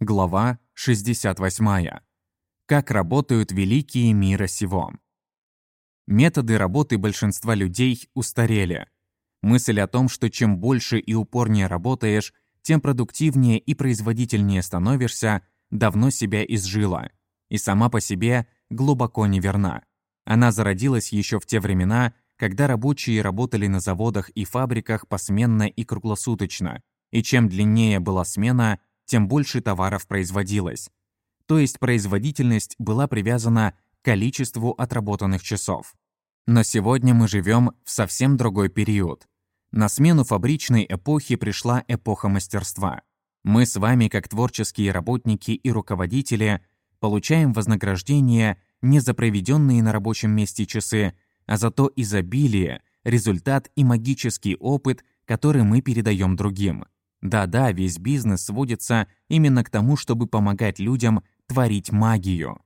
Глава 68. Как работают великие мира сего. Методы работы большинства людей устарели. Мысль о том, что чем больше и упорнее работаешь, тем продуктивнее и производительнее становишься, давно себя изжила. И сама по себе глубоко неверна. Она зародилась еще в те времена, когда рабочие работали на заводах и фабриках посменно и круглосуточно, и чем длиннее была смена, тем больше товаров производилось. То есть производительность была привязана к количеству отработанных часов. Но сегодня мы живем в совсем другой период. На смену фабричной эпохи пришла эпоха мастерства. Мы с вами, как творческие работники и руководители, получаем вознаграждение не за проведенные на рабочем месте часы, а за то изобилие, результат и магический опыт, который мы передаем другим – да-да, весь бизнес сводится именно к тому, чтобы помогать людям творить магию.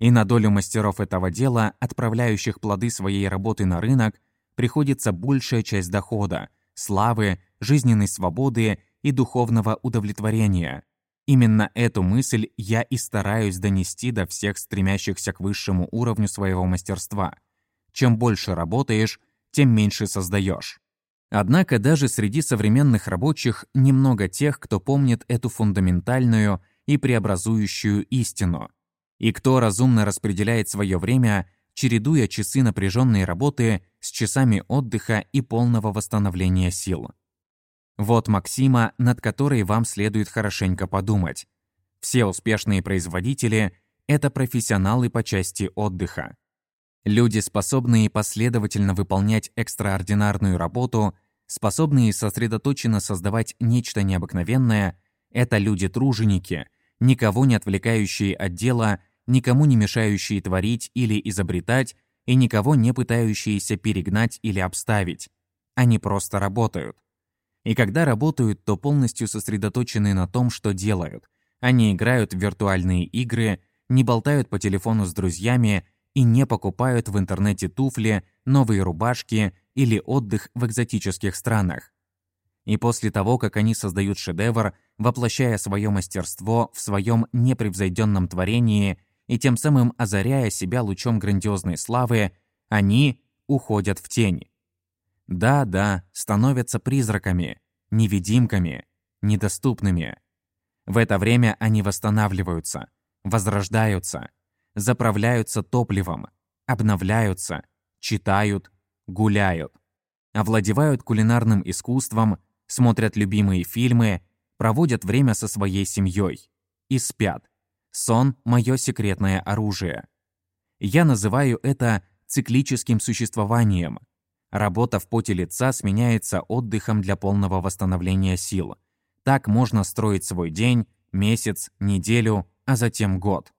И на долю мастеров этого дела, отправляющих плоды своей работы на рынок, приходится большая часть дохода, славы, жизненной свободы и духовного удовлетворения. Именно эту мысль я и стараюсь донести до всех стремящихся к высшему уровню своего мастерства. Чем больше работаешь, тем меньше создаешь. Однако даже среди современных рабочих немного тех, кто помнит эту фундаментальную и преобразующую истину, и кто разумно распределяет свое время, чередуя часы напряженной работы с часами отдыха и полного восстановления сил. Вот максима, над которой вам следует хорошенько подумать. Все успешные производители – это профессионалы по части отдыха. Люди, способные последовательно выполнять экстраординарную работу, способные сосредоточенно создавать нечто необыкновенное, это люди-труженики, никого не отвлекающие от дела, никому не мешающие творить или изобретать и никого не пытающиеся перегнать или обставить. Они просто работают. И когда работают, то полностью сосредоточены на том, что делают. Они играют в виртуальные игры, не болтают по телефону с друзьями и не покупают в интернете туфли, новые рубашки или отдых в экзотических странах. И после того, как они создают шедевр, воплощая свое мастерство в своем непревзойденном творении и тем самым озаряя себя лучом грандиозной славы, они уходят в тень. Да-да, становятся призраками, невидимками, недоступными. В это время они восстанавливаются, возрождаются, заправляются топливом, обновляются, читают, гуляют, овладевают кулинарным искусством, смотрят любимые фильмы, проводят время со своей семьей и спят. Сон – мое секретное оружие. Я называю это циклическим существованием. Работа в поте лица сменяется отдыхом для полного восстановления сил. Так можно строить свой день, месяц, неделю, а затем год.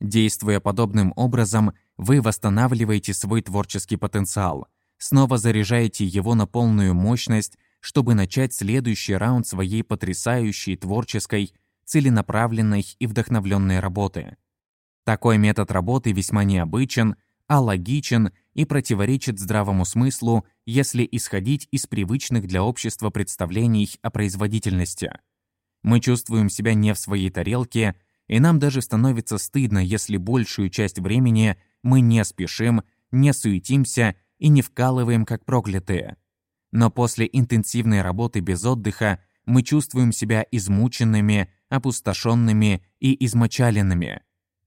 Действуя подобным образом, вы восстанавливаете свой творческий потенциал, снова заряжаете его на полную мощность, чтобы начать следующий раунд своей потрясающей творческой, целенаправленной и вдохновленной работы. Такой метод работы весьма необычен, алогичен и противоречит здравому смыслу, если исходить из привычных для общества представлений о производительности. Мы чувствуем себя не в своей тарелке, и нам даже становится стыдно, если большую часть времени мы не спешим, не суетимся и не вкалываем как проклятые. Но после интенсивной работы без отдыха мы чувствуем себя измученными, опустошенными и измочаленными.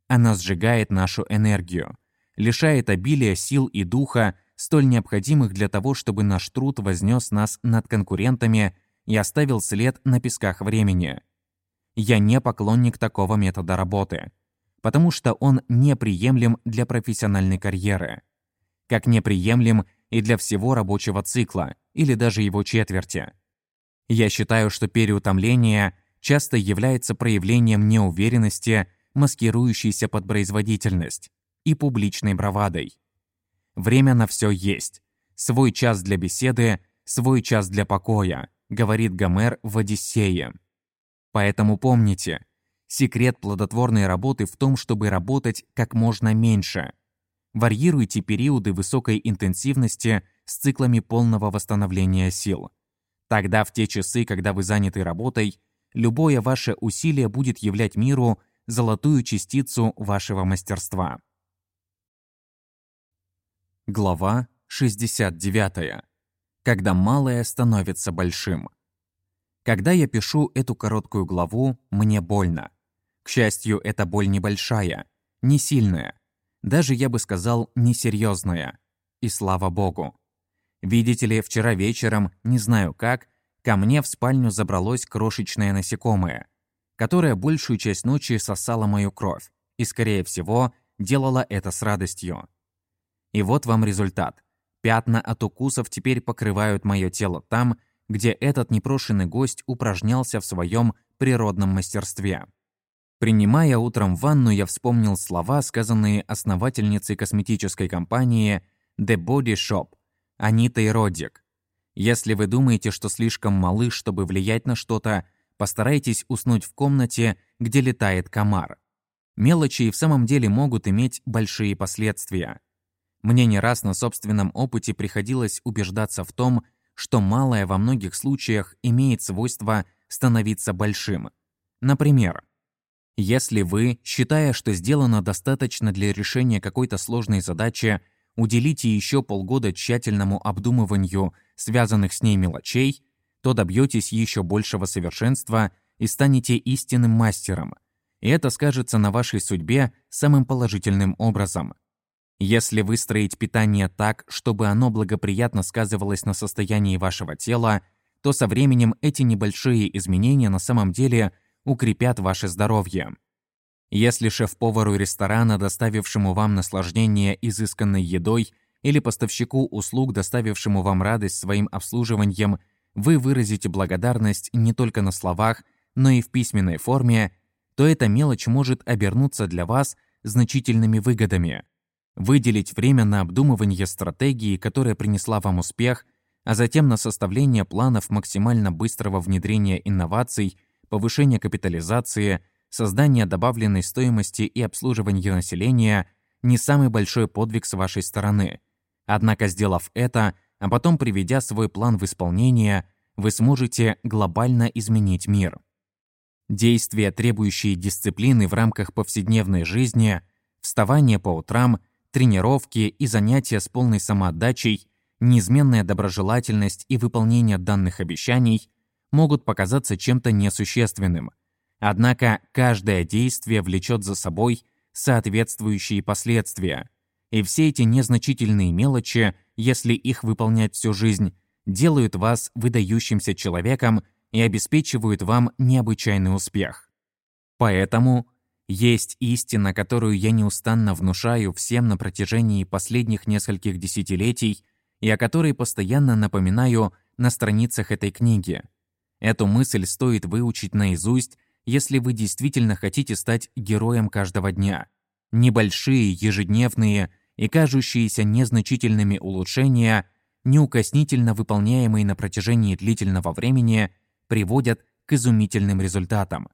Она сжигает нашу энергию, лишает обилия сил и духа, столь необходимых для того, чтобы наш труд вознес нас над конкурентами и оставил след на песках времени. Я не поклонник такого метода работы потому что он неприемлем для профессиональной карьеры. Как неприемлем и для всего рабочего цикла, или даже его четверти. Я считаю, что переутомление часто является проявлением неуверенности, маскирующейся под производительность, и публичной бравадой. Время на все есть. Свой час для беседы, свой час для покоя, говорит Гомер в «Одиссее». Поэтому помните, Секрет плодотворной работы в том, чтобы работать как можно меньше. Варьируйте периоды высокой интенсивности с циклами полного восстановления сил. Тогда в те часы, когда вы заняты работой, любое ваше усилие будет являть миру золотую частицу вашего мастерства. Глава 69. Когда малое становится большим. Когда я пишу эту короткую главу, мне больно. К счастью, эта боль небольшая, не сильная, даже, я бы сказал, несерьезная. И слава богу. Видите ли, вчера вечером, не знаю как, ко мне в спальню забралось крошечное насекомое, которое большую часть ночи сосало мою кровь и, скорее всего, делало это с радостью. И вот вам результат. Пятна от укусов теперь покрывают мое тело там, где этот непрошенный гость упражнялся в своем природном мастерстве. Принимая утром ванну, я вспомнил слова, сказанные основательницей косметической компании The Body Shop, Анитой Родик. Если вы думаете, что слишком малы, чтобы влиять на что-то, постарайтесь уснуть в комнате, где летает комар. Мелочи и в самом деле могут иметь большие последствия. Мне не раз на собственном опыте приходилось убеждаться в том, что малое во многих случаях имеет свойство становиться большим. Например, если вы, считая, что сделано достаточно для решения какой-то сложной задачи, уделите еще полгода тщательному обдумыванию связанных с ней мелочей, то добьетесь еще большего совершенства и станете истинным мастером. И это скажется на вашей судьбе самым положительным образом. Если выстроить питание так, чтобы оно благоприятно сказывалось на состоянии вашего тела, то со временем эти небольшие изменения на самом деле укрепят ваше здоровье. Если шеф-повару ресторана, доставившему вам наслаждение изысканной едой, или поставщику услуг, доставившему вам радость своим обслуживанием, вы выразите благодарность не только на словах, но и в письменной форме, то эта мелочь может обернуться для вас значительными выгодами. Выделить время на обдумывание стратегии, которая принесла вам успех, а затем на составление планов максимально быстрого внедрения инноваций, повышения капитализации, создания добавленной стоимости и обслуживания населения – не самый большой подвиг с вашей стороны – Однако, сделав это, а потом приведя свой план в исполнение, вы сможете глобально изменить мир. Действия, требующие дисциплины в рамках повседневной жизни, вставание по утрам, тренировки и занятия с полной самоотдачей, неизменная доброжелательность и выполнение данных обещаний могут показаться чем-то несущественным. Однако каждое действие влечет за собой соответствующие последствия – и все эти незначительные мелочи, если их выполнять всю жизнь, делают вас выдающимся человеком и обеспечивают вам необычайный успех. Поэтому есть истина, которую я неустанно внушаю всем на протяжении последних нескольких десятилетий и о которой постоянно напоминаю на страницах этой книги. Эту мысль стоит выучить наизусть, если вы действительно хотите стать героем каждого дня. Небольшие, ежедневные, и кажущиеся незначительными улучшения, неукоснительно выполняемые на протяжении длительного времени, приводят к изумительным результатам.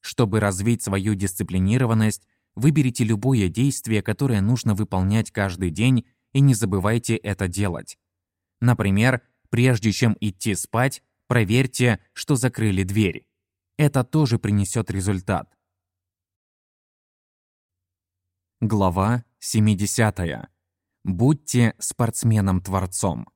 Чтобы развить свою дисциплинированность, выберите любое действие, которое нужно выполнять каждый день, и не забывайте это делать. Например, прежде чем идти спать, проверьте, что закрыли дверь. Это тоже принесет результат. Глава 70. -я. Будьте спортсменом-творцом.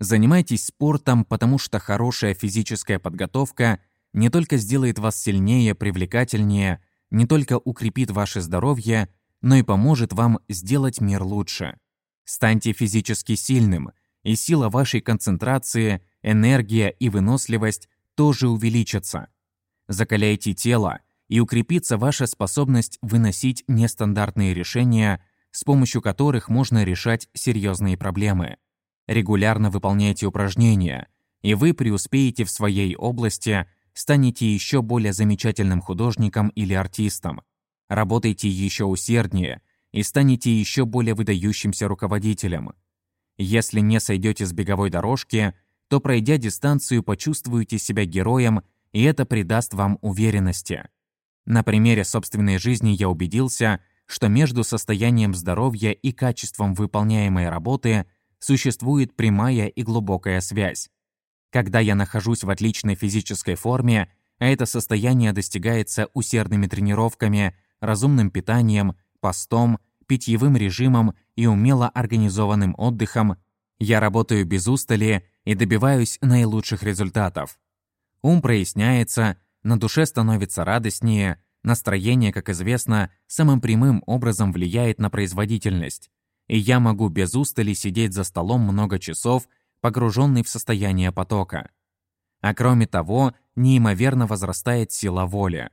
Занимайтесь спортом, потому что хорошая физическая подготовка не только сделает вас сильнее, привлекательнее, не только укрепит ваше здоровье, но и поможет вам сделать мир лучше. Станьте физически сильным, и сила вашей концентрации, энергия и выносливость тоже увеличатся. Закаляйте тело, и укрепится ваша способность выносить нестандартные решения, с помощью которых можно решать серьезные проблемы. Регулярно выполняйте упражнения, и вы преуспеете в своей области, станете еще более замечательным художником или артистом. Работайте еще усерднее и станете еще более выдающимся руководителем. Если не сойдете с беговой дорожки, то пройдя дистанцию, почувствуете себя героем, и это придаст вам уверенности. На примере собственной жизни я убедился, что между состоянием здоровья и качеством выполняемой работы существует прямая и глубокая связь. Когда я нахожусь в отличной физической форме, А это состояние достигается усердными тренировками, разумным питанием, постом, питьевым режимом и умело организованным отдыхом, я работаю без устали и добиваюсь наилучших результатов. Ум проясняется, на душе становится радостнее, настроение, как известно, самым прямым образом влияет на производительность, и я могу без устали сидеть за столом много часов, погруженный в состояние потока. А кроме того, неимоверно возрастает сила воли.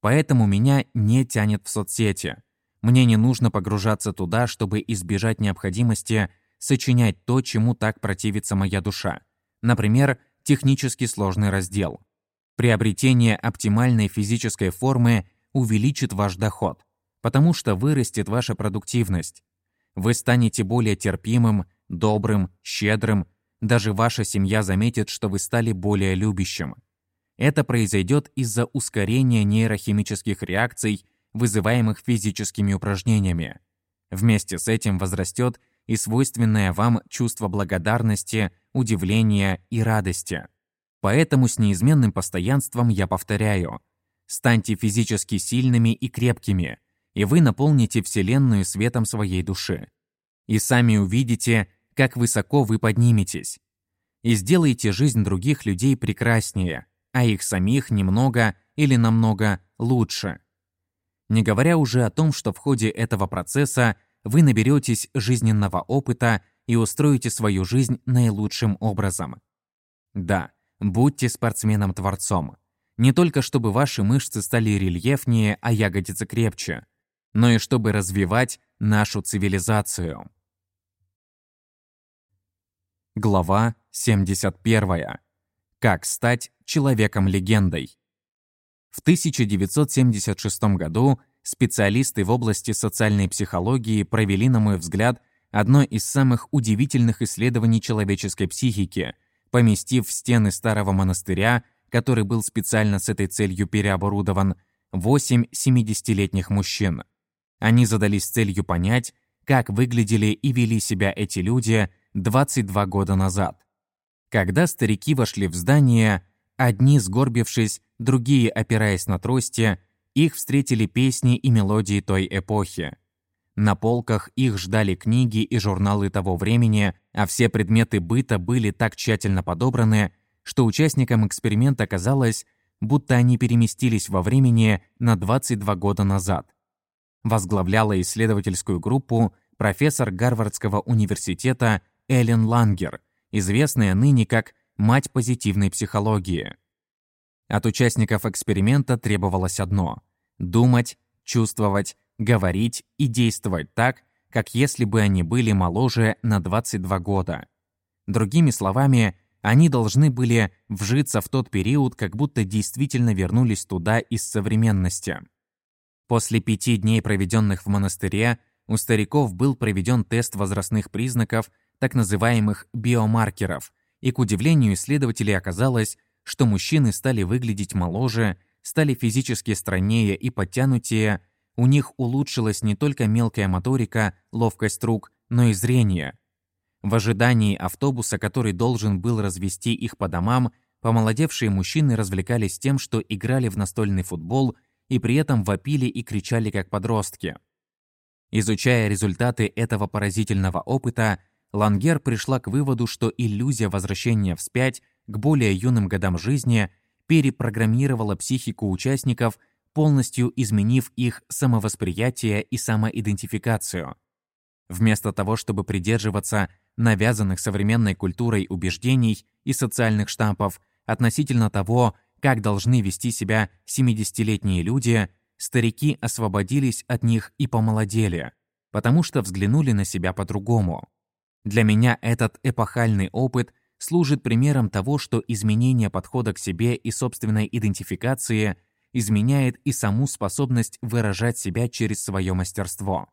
Поэтому меня не тянет в соцсети. Мне не нужно погружаться туда, чтобы избежать необходимости сочинять то, чему так противится моя душа. Например, технически сложный раздел. Приобретение оптимальной физической формы увеличит ваш доход, потому что вырастет ваша продуктивность. Вы станете более терпимым, добрым, щедрым, даже ваша семья заметит, что вы стали более любящим. Это произойдет из-за ускорения нейрохимических реакций, вызываемых физическими упражнениями. Вместе с этим возрастет и свойственное вам чувство благодарности, удивления и радости. Поэтому с неизменным постоянством я повторяю. Станьте физически сильными и крепкими, и вы наполните Вселенную светом своей души. И сами увидите, как высоко вы подниметесь. И сделайте жизнь других людей прекраснее, а их самих немного или намного лучше. Не говоря уже о том, что в ходе этого процесса вы наберетесь жизненного опыта и устроите свою жизнь наилучшим образом. Да, будьте спортсменом-творцом. Не только чтобы ваши мышцы стали рельефнее, а ягодицы крепче, но и чтобы развивать нашу цивилизацию. Глава 71. Как стать человеком-легендой. В 1976 году специалисты в области социальной психологии провели, на мой взгляд, одно из самых удивительных исследований человеческой психики, поместив в стены старого монастыря, который был специально с этой целью переоборудован, 8 70-летних мужчин. Они задались целью понять, как выглядели и вели себя эти люди 22 года назад. Когда старики вошли в здание, одни сгорбившись, другие опираясь на трости, их встретили песни и мелодии той эпохи. На полках их ждали книги и журналы того времени, а все предметы быта были так тщательно подобраны, что участникам эксперимента казалось, будто они переместились во времени на 22 года назад. Возглавляла исследовательскую группу профессор Гарвардского университета Эллен Лангер, известная ныне как «мать позитивной психологии». От участников эксперимента требовалось одно думать, чувствовать, говорить и действовать так, как если бы они были моложе на 22 года. Другими словами, они должны были вжиться в тот период, как будто действительно вернулись туда из современности. После пяти дней, проведенных в монастыре, у стариков был проведен тест возрастных признаков, так называемых биомаркеров, и, к удивлению исследователей, оказалось, что мужчины стали выглядеть моложе, стали физически стройнее и подтянутее, у них улучшилась не только мелкая моторика, ловкость рук, но и зрение. В ожидании автобуса, который должен был развести их по домам, помолодевшие мужчины развлекались тем, что играли в настольный футбол и при этом вопили и кричали как подростки. Изучая результаты этого поразительного опыта, Лангер пришла к выводу, что иллюзия возвращения вспять к более юным годам жизни перепрограммировала психику участников, полностью изменив их самовосприятие и самоидентификацию. Вместо того, чтобы придерживаться навязанных современной культурой убеждений и социальных штампов относительно того, как должны вести себя 70-летние люди, старики освободились от них и помолодели, потому что взглянули на себя по-другому. Для меня этот эпохальный опыт служит примером того, что изменение подхода к себе и собственной идентификации изменяет и саму способность выражать себя через свое мастерство.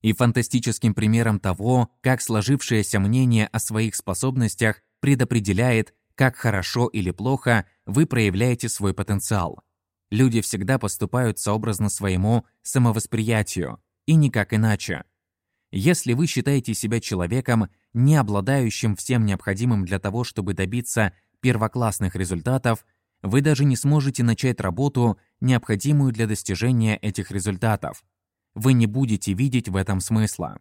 И фантастическим примером того, как сложившееся мнение о своих способностях предопределяет, как хорошо или плохо вы проявляете свой потенциал. Люди всегда поступают сообразно своему самовосприятию, и никак иначе. Если вы считаете себя человеком, не обладающим всем необходимым для того, чтобы добиться первоклассных результатов, вы даже не сможете начать работу, необходимую для достижения этих результатов. Вы не будете видеть в этом смысла.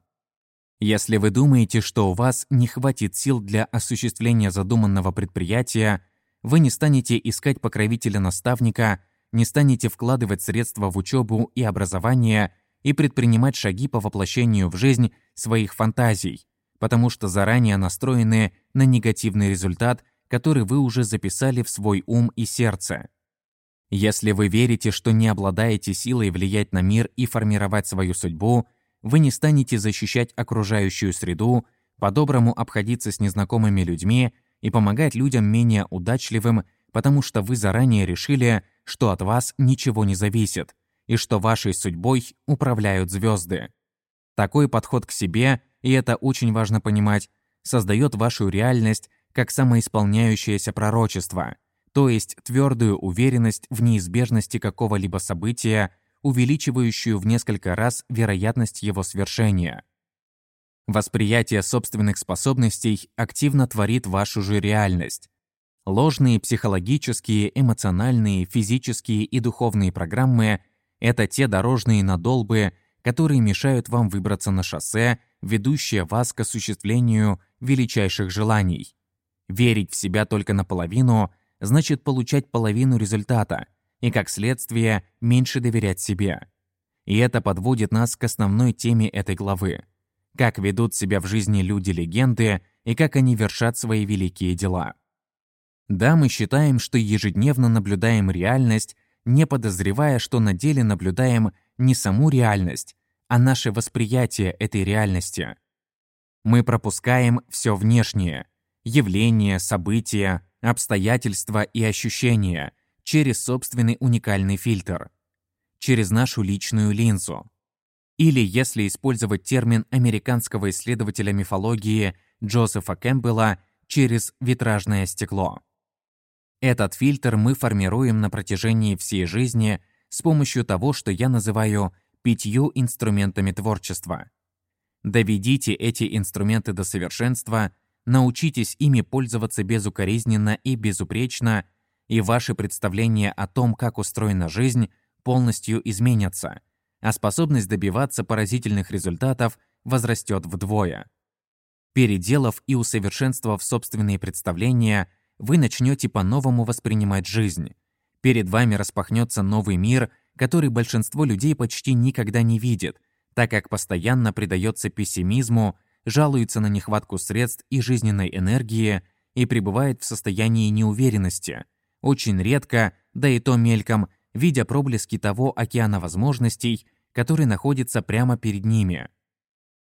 Если вы думаете, что у вас не хватит сил для осуществления задуманного предприятия, вы не станете искать покровителя-наставника, не станете вкладывать средства в учебу и образование и предпринимать шаги по воплощению в жизнь своих фантазий, потому что заранее настроены на негативный результат который вы уже записали в свой ум и сердце. Если вы верите, что не обладаете силой влиять на мир и формировать свою судьбу, вы не станете защищать окружающую среду, по-доброму обходиться с незнакомыми людьми и помогать людям менее удачливым, потому что вы заранее решили, что от вас ничего не зависит и что вашей судьбой управляют звезды. Такой подход к себе, и это очень важно понимать, создает вашу реальность как самоисполняющееся пророчество, то есть твердую уверенность в неизбежности какого-либо события, увеличивающую в несколько раз вероятность его свершения. Восприятие собственных способностей активно творит вашу же реальность. Ложные психологические, эмоциональные, физические и духовные программы – это те дорожные надолбы, которые мешают вам выбраться на шоссе, ведущее вас к осуществлению величайших желаний. Верить в себя только наполовину значит получать половину результата и, как следствие, меньше доверять себе. И это подводит нас к основной теме этой главы. Как ведут себя в жизни люди-легенды и как они вершат свои великие дела. Да, мы считаем, что ежедневно наблюдаем реальность, не подозревая, что на деле наблюдаем не саму реальность, а наше восприятие этой реальности. Мы пропускаем все внешнее, явления, события, обстоятельства и ощущения через собственный уникальный фильтр, через нашу личную линзу. Или, если использовать термин американского исследователя мифологии Джозефа Кэмпбелла, через витражное стекло. Этот фильтр мы формируем на протяжении всей жизни с помощью того, что я называю пятью инструментами творчества. Доведите эти инструменты до совершенства, научитесь ими пользоваться безукоризненно и безупречно, и ваши представления о том, как устроена жизнь, полностью изменятся, а способность добиваться поразительных результатов возрастет вдвое. Переделав и усовершенствовав собственные представления, вы начнете по-новому воспринимать жизнь. Перед вами распахнется новый мир, который большинство людей почти никогда не видит, так как постоянно предается пессимизму, жалуется на нехватку средств и жизненной энергии и пребывает в состоянии неуверенности, очень редко, да и то мельком, видя проблески того океана возможностей, который находится прямо перед ними.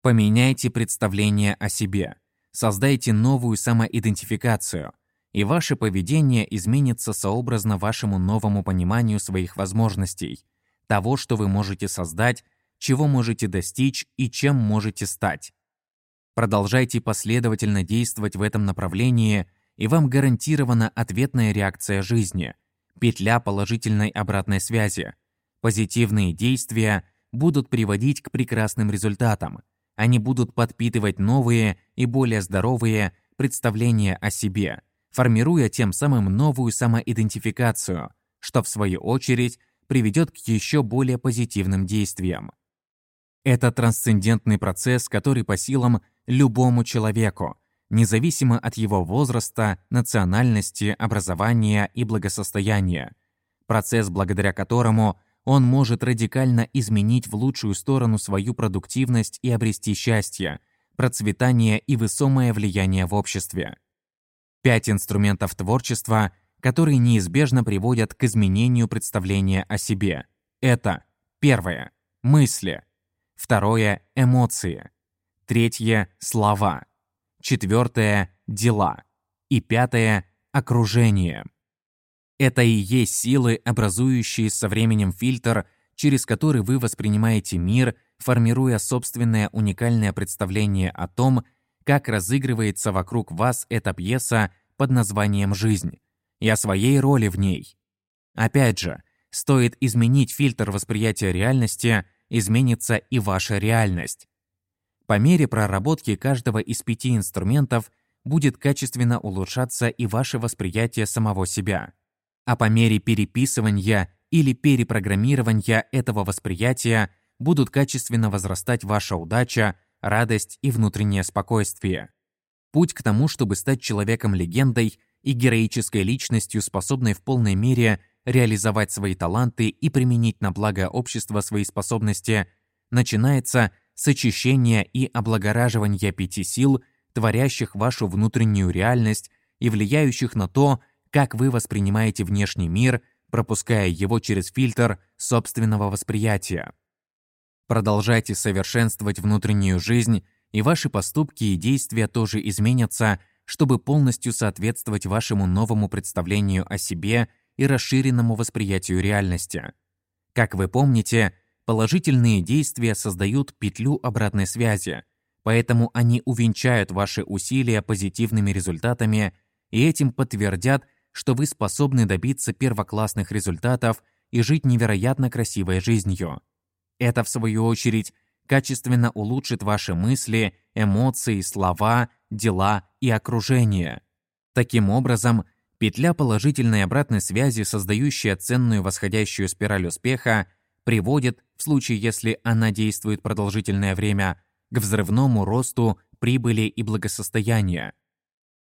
Поменяйте представление о себе, создайте новую самоидентификацию, и ваше поведение изменится сообразно вашему новому пониманию своих возможностей, того, что вы можете создать, чего можете достичь и чем можете стать. Продолжайте последовательно действовать в этом направлении, и вам гарантирована ответная реакция жизни, петля положительной обратной связи. Позитивные действия будут приводить к прекрасным результатам. Они будут подпитывать новые и более здоровые представления о себе, формируя тем самым новую самоидентификацию, что в свою очередь приведет к еще более позитивным действиям. Это трансцендентный процесс, который по силам любому человеку, независимо от его возраста, национальности, образования и благосостояния. Процесс, благодаря которому он может радикально изменить в лучшую сторону свою продуктивность и обрести счастье, процветание и весомое влияние в обществе. Пять инструментов творчества, которые неизбежно приводят к изменению представления о себе. Это первое – мысли, второе – эмоции, третье – слова, четвертое – дела и пятое – окружение. Это и есть силы, образующие со временем фильтр, через который вы воспринимаете мир, формируя собственное уникальное представление о том, как разыгрывается вокруг вас эта пьеса под названием «Жизнь» и о своей роли в ней. Опять же, стоит изменить фильтр восприятия реальности, изменится и ваша реальность. По мере проработки каждого из пяти инструментов будет качественно улучшаться и ваше восприятие самого себя. А по мере переписывания или перепрограммирования этого восприятия будут качественно возрастать ваша удача, радость и внутреннее спокойствие. Путь к тому, чтобы стать человеком-легендой и героической личностью, способной в полной мере реализовать свои таланты и применить на благо общества свои способности, начинается с очищения и облагораживания пяти сил, творящих вашу внутреннюю реальность и влияющих на то, как вы воспринимаете внешний мир, пропуская его через фильтр собственного восприятия. Продолжайте совершенствовать внутреннюю жизнь, и ваши поступки и действия тоже изменятся, чтобы полностью соответствовать вашему новому представлению о себе и расширенному восприятию реальности. Как вы помните, положительные действия создают петлю обратной связи, поэтому они увенчают ваши усилия позитивными результатами и этим подтвердят, что вы способны добиться первоклассных результатов и жить невероятно красивой жизнью. Это, в свою очередь, качественно улучшит ваши мысли, эмоции, слова, дела и окружение. Таким образом, петля положительной обратной связи, создающая ценную восходящую спираль успеха, приводит, в случае если она действует продолжительное время, к взрывному росту прибыли и благосостояния.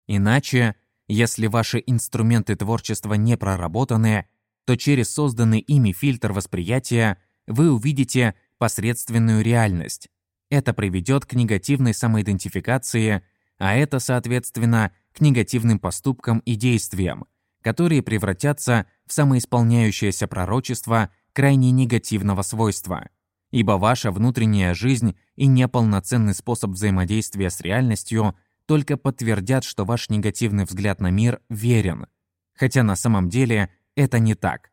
Иначе, если ваши инструменты творчества не проработаны, то через созданный ими фильтр восприятия – вы увидите посредственную реальность. Это приведет к негативной самоидентификации, а это, соответственно, к негативным поступкам и действиям, которые превратятся в самоисполняющееся пророчество крайне негативного свойства. Ибо ваша внутренняя жизнь и неполноценный способ взаимодействия с реальностью только подтвердят, что ваш негативный взгляд на мир верен, хотя на самом деле это не так.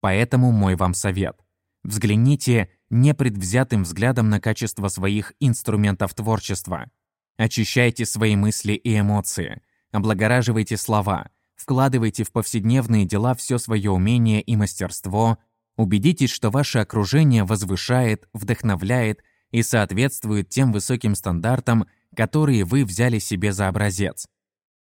Поэтому мой вам совет. Взгляните непредвзятым взглядом на качество своих инструментов творчества. Очищайте свои мысли и эмоции, облагораживайте слова, вкладывайте в повседневные дела все свое умение и мастерство, убедитесь, что ваше окружение возвышает, вдохновляет и соответствует тем высоким стандартам, которые вы взяли себе за образец.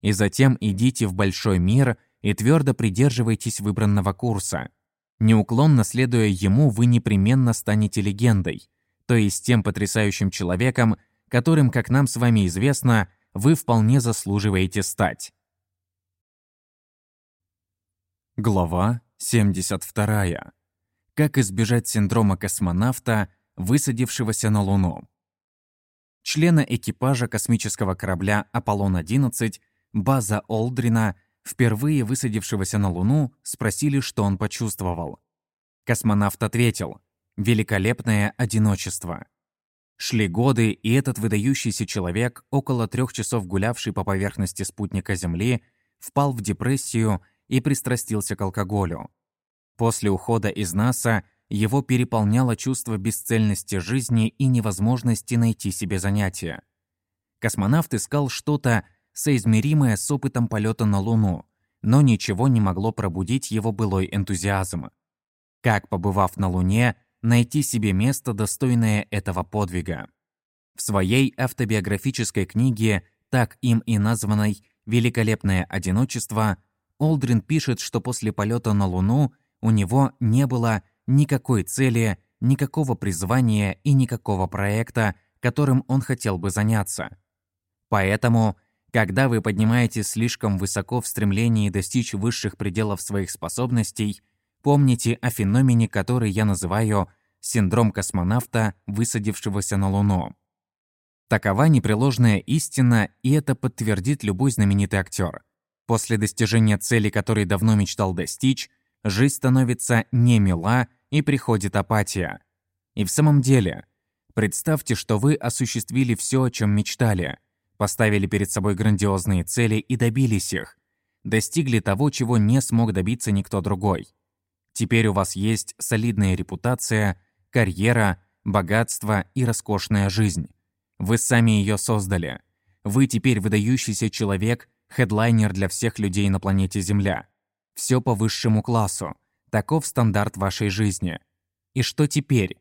И затем идите в большой мир и твердо придерживайтесь выбранного курса – Неуклонно следуя ему, вы непременно станете легендой, то есть тем потрясающим человеком, которым, как нам с вами известно, вы вполне заслуживаете стать. Глава 72. Как избежать синдрома космонавта, высадившегося на Луну? Члена экипажа космического корабля «Аполлон-11» База Олдрина впервые высадившегося на Луну, спросили, что он почувствовал. Космонавт ответил «Великолепное одиночество». Шли годы, и этот выдающийся человек, около трех часов гулявший по поверхности спутника Земли, впал в депрессию и пристрастился к алкоголю. После ухода из НАСА его переполняло чувство бесцельности жизни и невозможности найти себе занятия. Космонавт искал что-то, соизмеримое с опытом полета на Луну, но ничего не могло пробудить его былой энтузиазм. Как, побывав на Луне, найти себе место, достойное этого подвига? В своей автобиографической книге, так им и названной «Великолепное одиночество», Олдрин пишет, что после полета на Луну у него не было никакой цели, никакого призвания и никакого проекта, которым он хотел бы заняться. Поэтому когда вы поднимаетесь слишком высоко в стремлении достичь высших пределов своих способностей, помните о феномене, который я называю синдром космонавта, высадившегося на Луну. Такова непреложная истина, и это подтвердит любой знаменитый актер. После достижения цели, которой давно мечтал достичь, жизнь становится немила и приходит апатия. И в самом деле, представьте, что вы осуществили все, о чем мечтали – поставили перед собой грандиозные цели и добились их, достигли того, чего не смог добиться никто другой. Теперь у вас есть солидная репутация, карьера, богатство и роскошная жизнь. Вы сами ее создали. Вы теперь выдающийся человек, хедлайнер для всех людей на планете Земля. Все по высшему классу. Таков стандарт вашей жизни. И что теперь?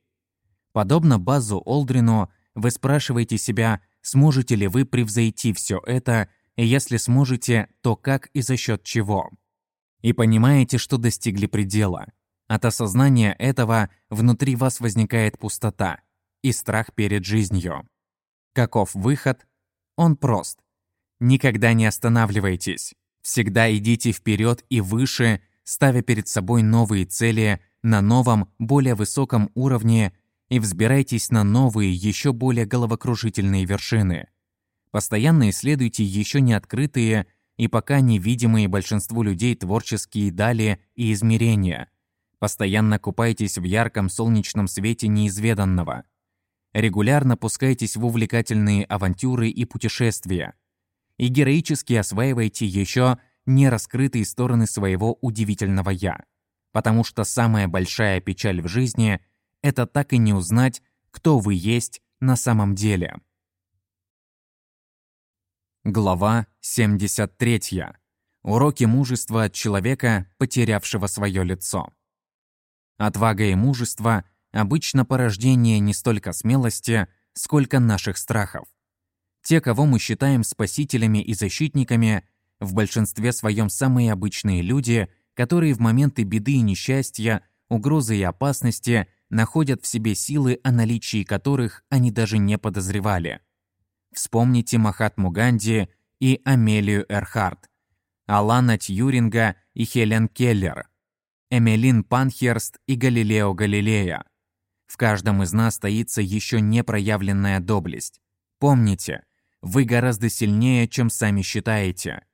Подобно Базу Олдрину, вы спрашиваете себя, Сможете ли вы превзойти все это, и если сможете, то как и за счет чего? И понимаете, что достигли предела. От осознания этого внутри вас возникает пустота и страх перед жизнью. Каков выход? Он прост. Никогда не останавливайтесь. Всегда идите вперед и выше, ставя перед собой новые цели на новом, более высоком уровне и взбирайтесь на новые, еще более головокружительные вершины. Постоянно исследуйте еще не открытые и пока невидимые большинству людей творческие дали и измерения. Постоянно купайтесь в ярком солнечном свете неизведанного. Регулярно пускайтесь в увлекательные авантюры и путешествия. И героически осваивайте еще не раскрытые стороны своего удивительного «я». Потому что самая большая печаль в жизни – это так и не узнать, кто вы есть на самом деле. Глава 73. Уроки мужества от человека, потерявшего свое лицо. Отвага и мужество – обычно порождение не столько смелости, сколько наших страхов. Те, кого мы считаем спасителями и защитниками, в большинстве своем самые обычные люди, которые в моменты беды и несчастья, угрозы и опасности находят в себе силы, о наличии которых они даже не подозревали – Вспомните Махатму Ганди и Амелию Эрхарт, Алана Тьюринга и Хелен Келлер, Эмилин Панхерст и Галилео Галилея. В каждом из нас таится еще не проявленная доблесть. Помните, вы гораздо сильнее, чем сами считаете.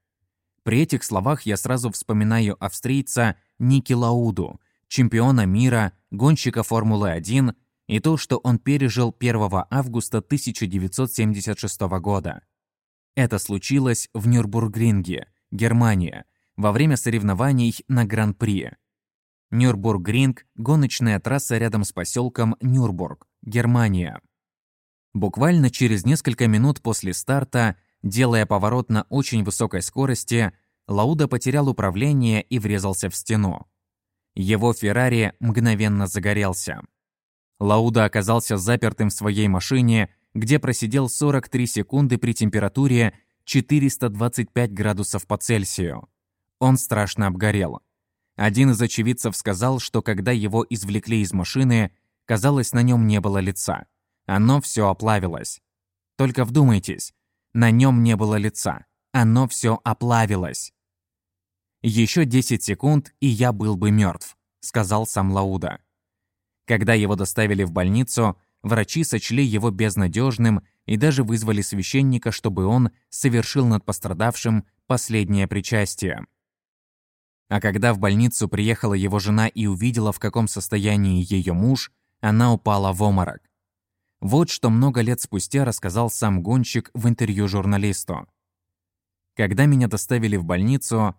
При этих словах я сразу вспоминаю австрийца Ники Лауду, чемпиона мира, гонщика Формулы-1 и то, что он пережил 1 августа 1976 года. Это случилось в Нюрбургринге, Германия, во время соревнований на Гран-при. Нюрбургринг – гоночная трасса рядом с поселком Нюрбург, Германия. Буквально через несколько минут после старта, делая поворот на очень высокой скорости, Лауда потерял управление и врезался в стену. Его Феррари мгновенно загорелся. Лауда оказался запертым в своей машине, где просидел 43 секунды при температуре 425 градусов по Цельсию. Он страшно обгорел. Один из очевидцев сказал, что когда его извлекли из машины, казалось, на нем не было лица. Оно все оплавилось. Только вдумайтесь, на нем не было лица. Оно все оплавилось. Еще 10 секунд, и я был бы мертв, сказал сам Лауда. Когда его доставили в больницу, врачи сочли его безнадежным и даже вызвали священника, чтобы он совершил над пострадавшим последнее причастие. А когда в больницу приехала его жена и увидела, в каком состоянии ее муж, она упала в оморок. Вот что много лет спустя рассказал сам гонщик в интервью журналисту. «Когда меня доставили в больницу,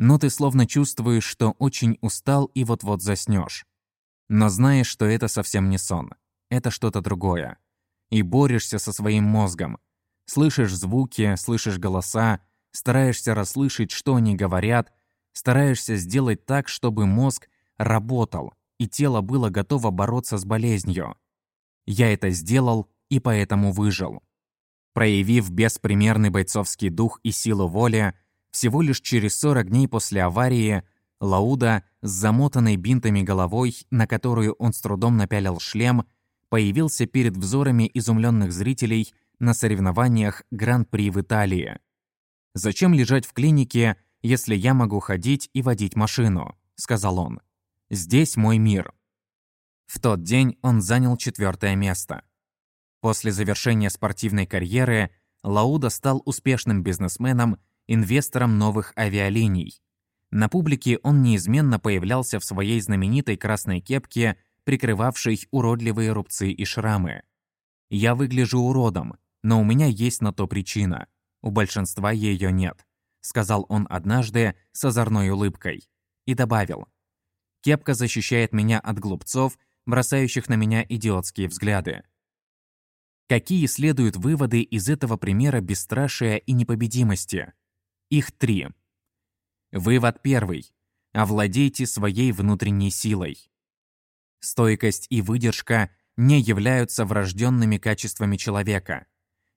ну ты словно чувствуешь, что очень устал и вот-вот заснешь но знаешь, что это совсем не сон. Это что-то другое. И борешься со своим мозгом. Слышишь звуки, слышишь голоса, стараешься расслышать, что они говорят, стараешься сделать так, чтобы мозг работал, и тело было готово бороться с болезнью. Я это сделал и поэтому выжил. Проявив беспримерный бойцовский дух и силу воли, всего лишь через 40 дней после аварии Лауда с замотанной бинтами головой, на которую он с трудом напялил шлем, появился перед взорами изумленных зрителей на соревнованиях Гран-при в Италии. «Зачем лежать в клинике, если я могу ходить и водить машину?» – сказал он. «Здесь мой мир». В тот день он занял четвертое место. После завершения спортивной карьеры Лауда стал успешным бизнесменом, инвестором новых авиалиний – на публике он неизменно появлялся в своей знаменитой красной кепке, прикрывавшей уродливые рубцы и шрамы. «Я выгляжу уродом, но у меня есть на то причина. У большинства ее нет», — сказал он однажды с озорной улыбкой. И добавил. «Кепка защищает меня от глупцов, бросающих на меня идиотские взгляды». Какие следуют выводы из этого примера бесстрашия и непобедимости? Их три. Вывод первый. Овладейте своей внутренней силой. Стойкость и выдержка не являются врожденными качествами человека.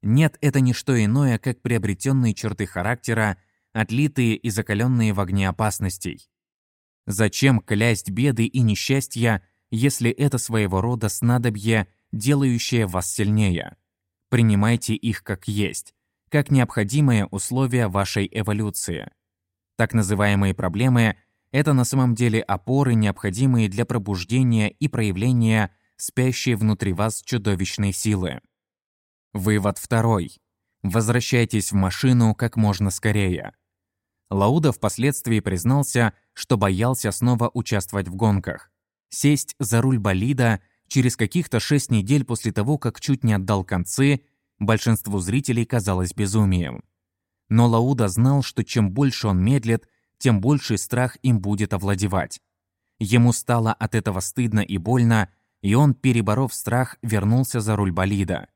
Нет, это не что иное, как приобретенные черты характера, отлитые и закаленные в огне опасностей. Зачем клясть беды и несчастья, если это своего рода снадобье, делающее вас сильнее? Принимайте их как есть, как необходимое условие вашей эволюции. Так называемые проблемы – это на самом деле опоры, необходимые для пробуждения и проявления спящей внутри вас чудовищной силы. Вывод второй. Возвращайтесь в машину как можно скорее. Лауда впоследствии признался, что боялся снова участвовать в гонках. Сесть за руль болида через каких-то шесть недель после того, как чуть не отдал концы, большинству зрителей казалось безумием. Но Лауда знал, что чем больше он медлит, тем больший страх им будет овладевать. Ему стало от этого стыдно и больно, и он, переборов страх, вернулся за руль болида.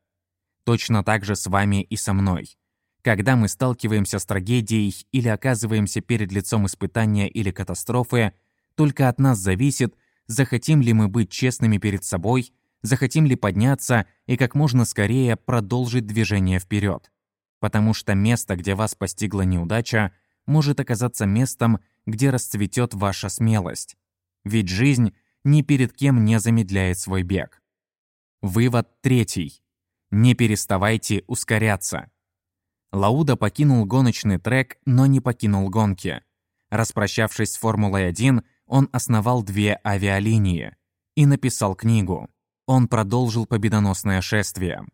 Точно так же с вами и со мной. Когда мы сталкиваемся с трагедией или оказываемся перед лицом испытания или катастрофы, только от нас зависит, захотим ли мы быть честными перед собой, захотим ли подняться и как можно скорее продолжить движение вперед. Потому что место, где вас постигла неудача, может оказаться местом, где расцветет ваша смелость. Ведь жизнь ни перед кем не замедляет свой бег. Вывод третий. Не переставайте ускоряться. Лауда покинул гоночный трек, но не покинул гонки. Распрощавшись с Формулой-1, он основал две авиалинии и написал книгу. Он продолжил победоносное шествие.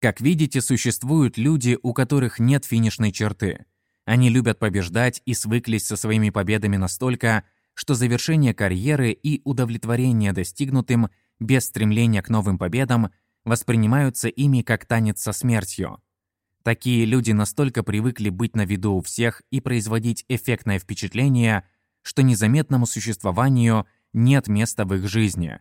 Как видите, существуют люди, у которых нет финишной черты. Они любят побеждать и свыклись со своими победами настолько, что завершение карьеры и удовлетворение достигнутым без стремления к новым победам воспринимаются ими как танец со смертью. Такие люди настолько привыкли быть на виду у всех и производить эффектное впечатление, что незаметному существованию нет места в их жизни.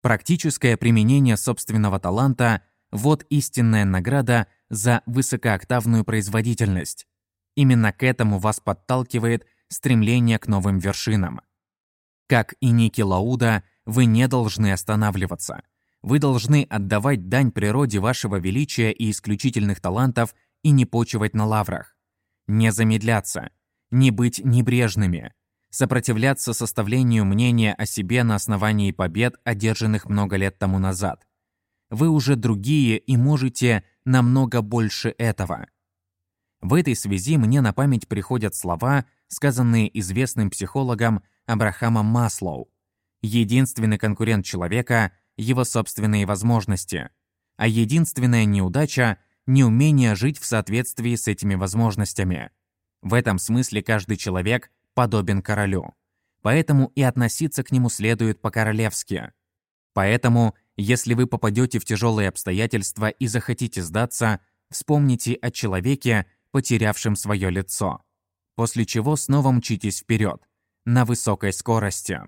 Практическое применение собственного таланта – вот истинная награда за высокооктавную производительность. Именно к этому вас подталкивает стремление к новым вершинам. Как и Ники Лауда, вы не должны останавливаться. Вы должны отдавать дань природе вашего величия и исключительных талантов и не почивать на лаврах. Не замедляться, не быть небрежными, сопротивляться составлению мнения о себе на основании побед, одержанных много лет тому назад. Вы уже другие и можете намного больше этого. В этой связи мне на память приходят слова, сказанные известным психологом Абрахамом Маслоу. Единственный конкурент человека – его собственные возможности, а единственная неудача – неумение жить в соответствии с этими возможностями. В этом смысле каждый человек подобен королю. Поэтому и относиться к нему следует по-королевски. Поэтому, если вы попадете в тяжелые обстоятельства и захотите сдаться, вспомните о человеке, потерявшем свое лицо. После чего снова мчитесь вперед, на высокой скорости.